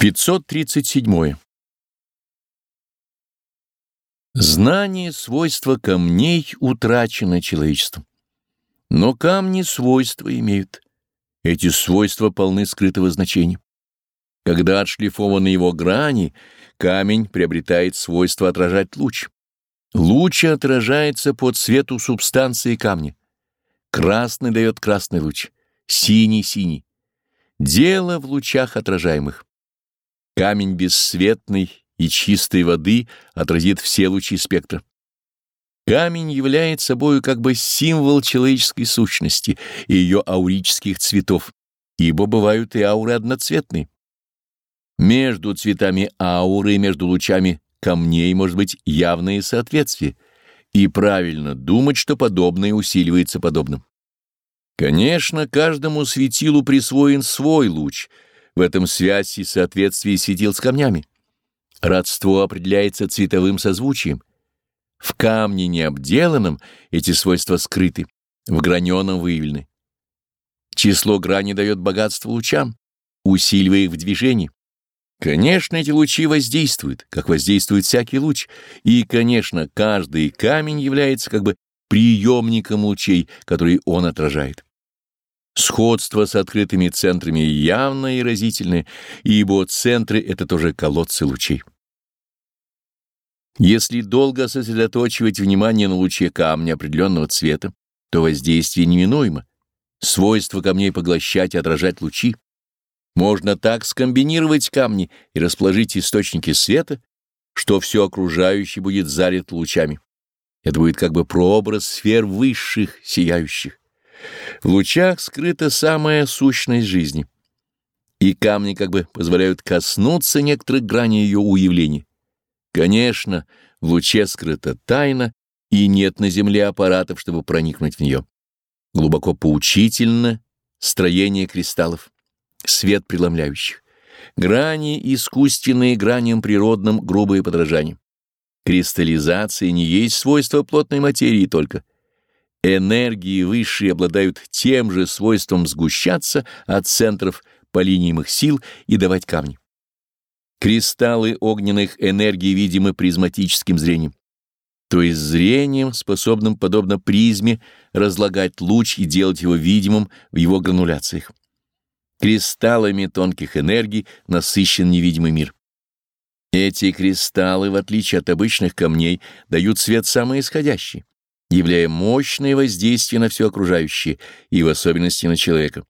537. Знание свойства камней утрачено человечеством. Но камни свойства имеют. Эти свойства полны скрытого значения. Когда отшлифованы его грани, камень приобретает свойство отражать луч. Луч отражается по цвету субстанции камня. Красный дает красный луч, синий — синий. Дело в лучах отражаемых. Камень бесцветный и чистой воды отразит все лучи спектра. Камень является собою как бы символ человеческой сущности и ее аурических цветов, ибо бывают и ауры одноцветные. Между цветами ауры и между лучами камней может быть явное соответствие, и правильно думать, что подобное усиливается подобным. Конечно, каждому светилу присвоен свой луч — в этом связь и соответствие светил с камнями. Родство определяется цветовым созвучием. В камне необделанном эти свойства скрыты, в граненом выявлены. Число грани дает богатство лучам, усиливая их в движении. Конечно, эти лучи воздействуют, как воздействует всякий луч, и, конечно, каждый камень является как бы приемником лучей, которые он отражает. Сходство с открытыми центрами явно и разительное, ибо центры — это тоже колодцы лучей. Если долго сосредоточивать внимание на луче камня определенного цвета, то воздействие неминуемо. Свойство камней поглощать и отражать лучи. Можно так скомбинировать камни и расположить источники света, что все окружающее будет залито лучами. Это будет как бы прообраз сфер высших, сияющих. В лучах скрыта самая сущность жизни, и камни как бы позволяют коснуться некоторых граней ее уявления. Конечно, в луче скрыта тайна, и нет на земле аппаратов, чтобы проникнуть в нее. Глубоко поучительно строение кристаллов, свет преломляющих. Грани искусственные граням природным грубые подражания. Кристаллизация не есть свойство плотной материи только, Энергии высшие обладают тем же свойством сгущаться от центров по линиям их сил и давать камни. Кристаллы огненных энергий видимы призматическим зрением, то есть зрением, способным, подобно призме, разлагать луч и делать его видимым в его грануляциях. Кристаллами тонких энергий насыщен невидимый мир. Эти кристаллы, в отличие от обычных камней, дают свет самоисходящий являя мощное воздействие на все окружающее и в особенности на человека.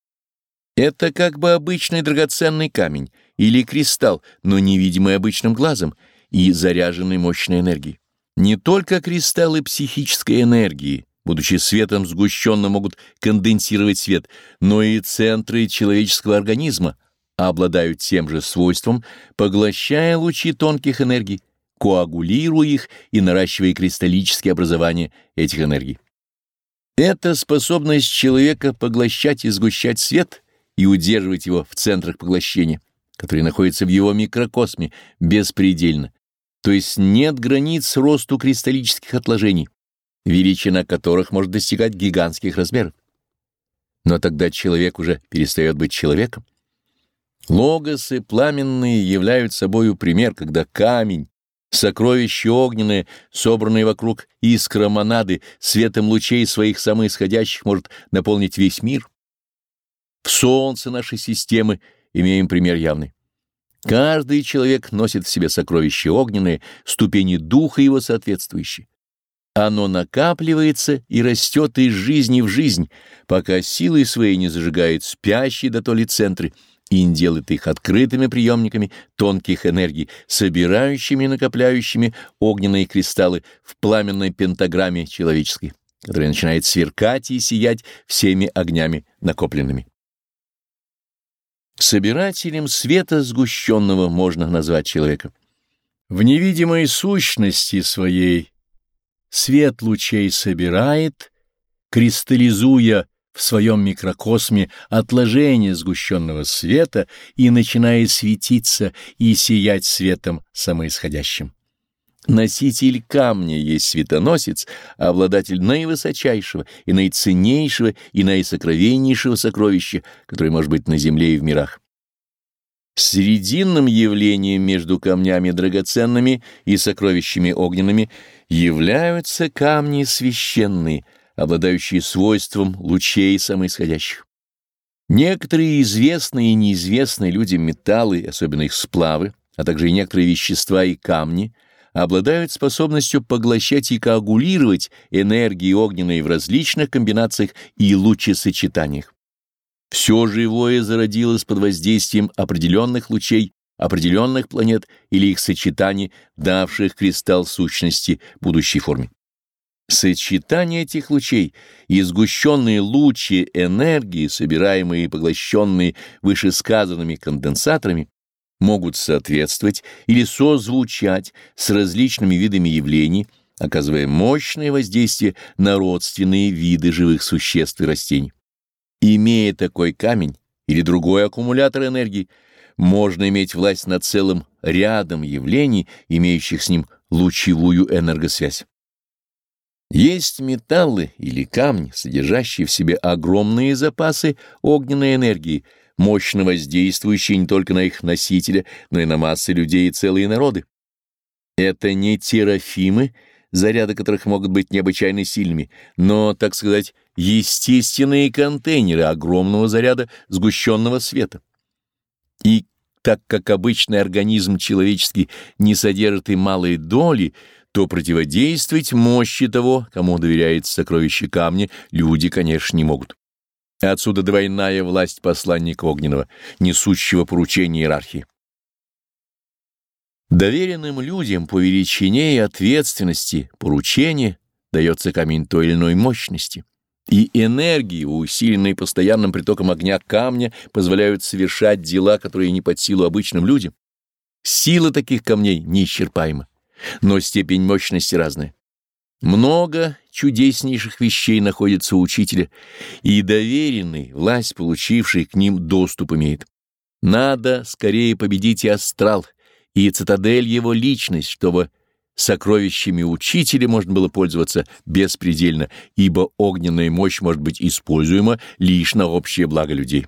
Это как бы обычный драгоценный камень или кристалл, но невидимый обычным глазом и заряженный мощной энергией. Не только кристаллы психической энергии, будучи светом сгущенным, могут конденсировать свет, но и центры человеческого организма обладают тем же свойством, поглощая лучи тонких энергий, коагулируя их и наращивая кристаллические образования этих энергий. Это способность человека поглощать и сгущать свет и удерживать его в центрах поглощения, которые находятся в его микрокосме, беспредельно, то есть нет границ росту кристаллических отложений, величина которых может достигать гигантских размеров. Но тогда человек уже перестает быть человеком. Логосы пламенные являются собою пример, когда камень, Сокровища огненные, собранные вокруг искра монады, светом лучей своих самоисходящих может наполнить весь мир. В солнце нашей системы имеем пример явный. Каждый человек носит в себе сокровища огненные, ступени духа его соответствующие. Оно накапливается и растет из жизни в жизнь, пока силой своей не зажигает спящие до то центры — и делает их открытыми приемниками тонких энергий, собирающими и накопляющими огненные кристаллы в пламенной пентаграмме человеческой, которая начинает сверкать и сиять всеми огнями накопленными. Собирателем света сгущенного можно назвать человека. В невидимой сущности своей свет лучей собирает, кристаллизуя в своем микрокосме отложение сгущенного света и начинает светиться и сиять светом самоисходящим. Носитель камня есть светоносец, обладатель наивысочайшего и наиценнейшего и наисокровеннейшего сокровища, которое может быть на земле и в мирах. Срединным явлением между камнями драгоценными и сокровищами огненными являются камни священные, обладающие свойством лучей самоисходящих. Некоторые известные и неизвестные людям металлы, особенно их сплавы, а также и некоторые вещества и камни, обладают способностью поглощать и коагулировать энергии огненные в различных комбинациях и лучесочетаниях. Все живое зародилось под воздействием определенных лучей, определенных планет или их сочетаний, давших кристалл сущности будущей форме. Сочетание этих лучей и сгущенные лучи энергии, собираемые и поглощенные вышесказанными конденсаторами, могут соответствовать или созвучать с различными видами явлений, оказывая мощное воздействие на родственные виды живых существ и растений. Имея такой камень или другой аккумулятор энергии, можно иметь власть над целым рядом явлений, имеющих с ним лучевую энергосвязь. Есть металлы или камни, содержащие в себе огромные запасы огненной энергии, мощно воздействующие не только на их носителя, но и на массы людей и целые народы. Это не терафимы, заряды которых могут быть необычайно сильными, но, так сказать, естественные контейнеры огромного заряда сгущенного света. И так как обычный организм человеческий не содержит и малой доли, то противодействовать мощи того, кому доверяется сокровище камня, люди, конечно, не могут. Отсюда двойная власть посланника огненного, несущего поручение иерархии. Доверенным людям по величине и ответственности поручение дается камень той или иной мощности, и энергии, усиленные постоянным притоком огня камня, позволяют совершать дела, которые не под силу обычным людям. Сила таких камней неисчерпаема, но степень мощности разная. Много чудеснейших вещей находится у учителя, и доверенный, власть получивший к ним доступ имеет. Надо скорее победить и астрал — и цитадель его личность, чтобы сокровищами учителя можно было пользоваться беспредельно, ибо огненная мощь может быть используема лишь на общее благо людей.